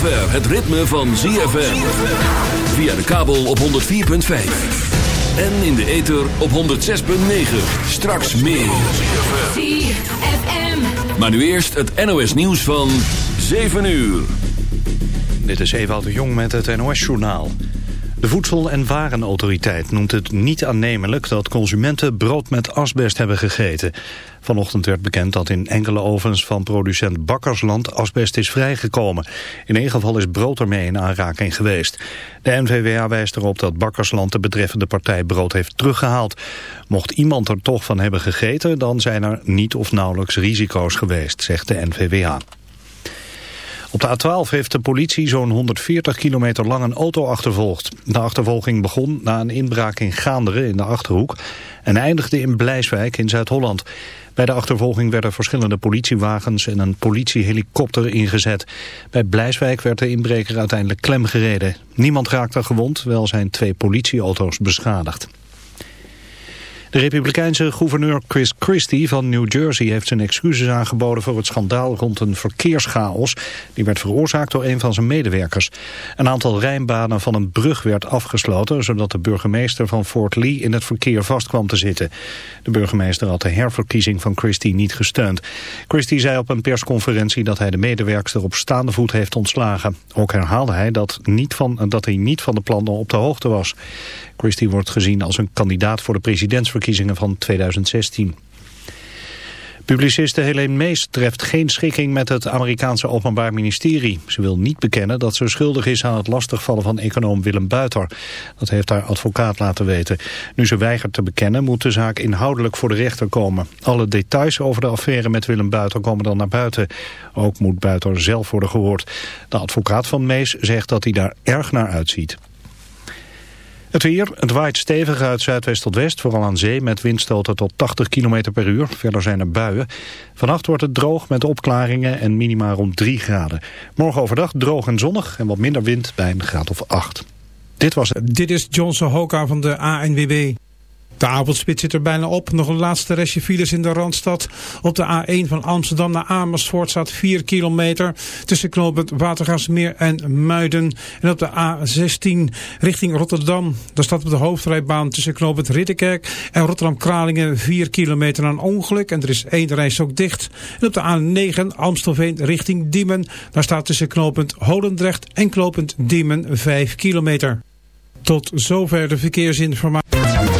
zover het ritme van ZFM. Via de kabel op 104.5. En in de ether op 106.9. Straks meer. Maar nu eerst het NOS nieuws van 7 uur. Dit is Ewout de Jong met het NOS-journaal. De Voedsel- en Warenautoriteit noemt het niet aannemelijk... dat consumenten brood met asbest hebben gegeten. Vanochtend werd bekend dat in enkele ovens van producent Bakkersland... asbest is vrijgekomen. In één geval is brood ermee in aanraking geweest. De NVWA wijst erop dat Bakkersland de betreffende partij brood heeft teruggehaald. Mocht iemand er toch van hebben gegeten... dan zijn er niet of nauwelijks risico's geweest, zegt de NVWA. Op de A12 heeft de politie zo'n 140 kilometer lang een auto achtervolgd. De achtervolging begon na een inbraak in Gaanderen in de Achterhoek... en eindigde in Blijswijk in Zuid-Holland. Bij de achtervolging werden verschillende politiewagens en een politiehelikopter ingezet. Bij Blijswijk werd de inbreker uiteindelijk klemgereden. Niemand raakte gewond, wel zijn twee politieauto's beschadigd. De republikeinse gouverneur Chris Christie van New Jersey heeft zijn excuses aangeboden voor het schandaal rond een verkeerschaos. Die werd veroorzaakt door een van zijn medewerkers. Een aantal rijbanen van een brug werd afgesloten, zodat de burgemeester van Fort Lee in het verkeer vast kwam te zitten. De burgemeester had de herverkiezing van Christie niet gesteund. Christie zei op een persconferentie dat hij de medewerkster op staande voet heeft ontslagen. Ook herhaalde hij dat, niet van, dat hij niet van de plannen op de hoogte was. Christie wordt gezien als een kandidaat voor de presidentsverkiezingen van 2016. Publiciste Helene Mees treft geen schikking met het Amerikaanse Openbaar Ministerie. Ze wil niet bekennen dat ze schuldig is aan het lastigvallen van econoom Willem Buiter. Dat heeft haar advocaat laten weten. Nu ze weigert te bekennen moet de zaak inhoudelijk voor de rechter komen. Alle details over de affaire met Willem Buiter komen dan naar buiten. Ook moet Buiter zelf worden gehoord. De advocaat van Mees zegt dat hij daar erg naar uitziet. Het weer, het waait stevig uit zuidwest tot west, vooral aan zee met windstoten tot 80 km per uur. Verder zijn er buien. Vannacht wordt het droog met opklaringen en minima rond 3 graden. Morgen overdag droog en zonnig en wat minder wind bij een graad of 8. Dit was het. Dit is Johnson Hoka van de ANWB. De avondspit zit er bijna op. Nog een laatste restje files in de Randstad. Op de A1 van Amsterdam naar Amersfoort staat 4 kilometer. Tussen knooppunt Watergasmeer en Muiden. En op de A16 richting Rotterdam. Daar staat op de hoofdrijbaan tussen knooppunt Ridderkerk en Rotterdam-Kralingen 4 kilometer aan ongeluk. En er is één reis ook dicht. En op de A9 Amstelveen richting Diemen. Daar staat tussen knooppunt Holendrecht en knooppunt Diemen 5 kilometer. Tot zover de verkeersinformatie.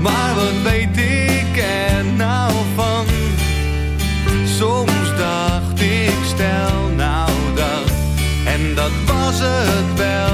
Maar wat weet ik er nou van? Soms dacht ik stel nou dat, en dat was het wel.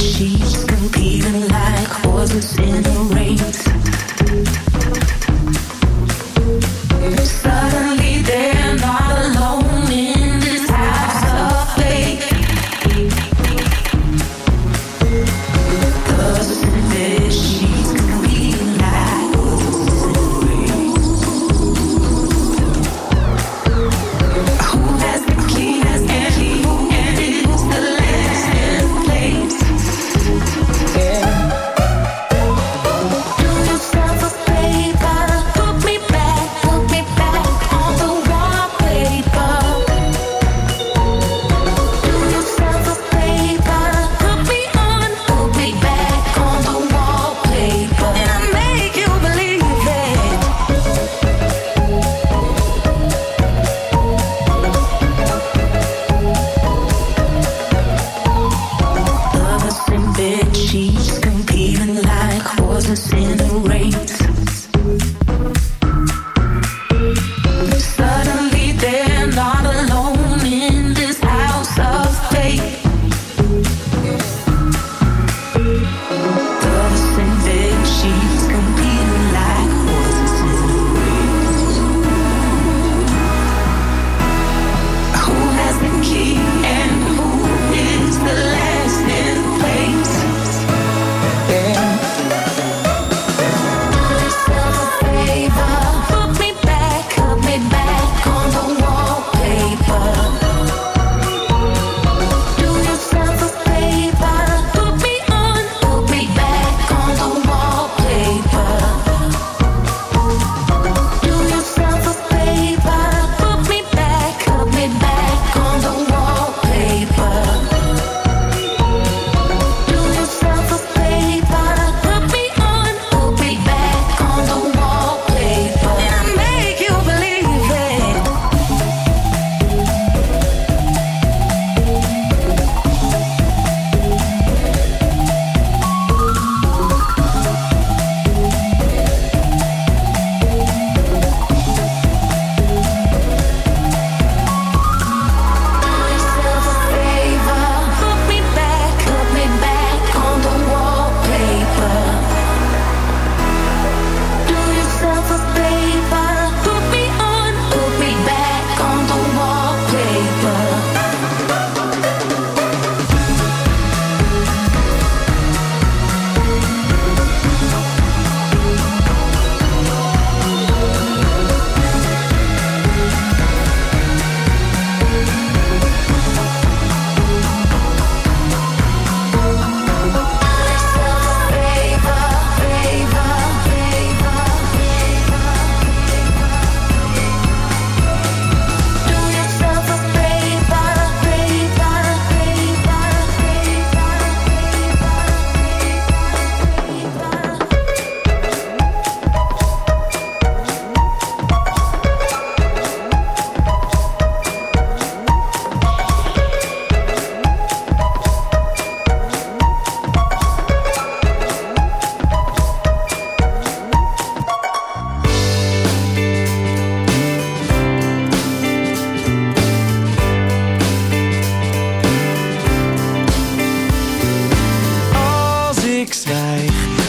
she's competing like horses in a race.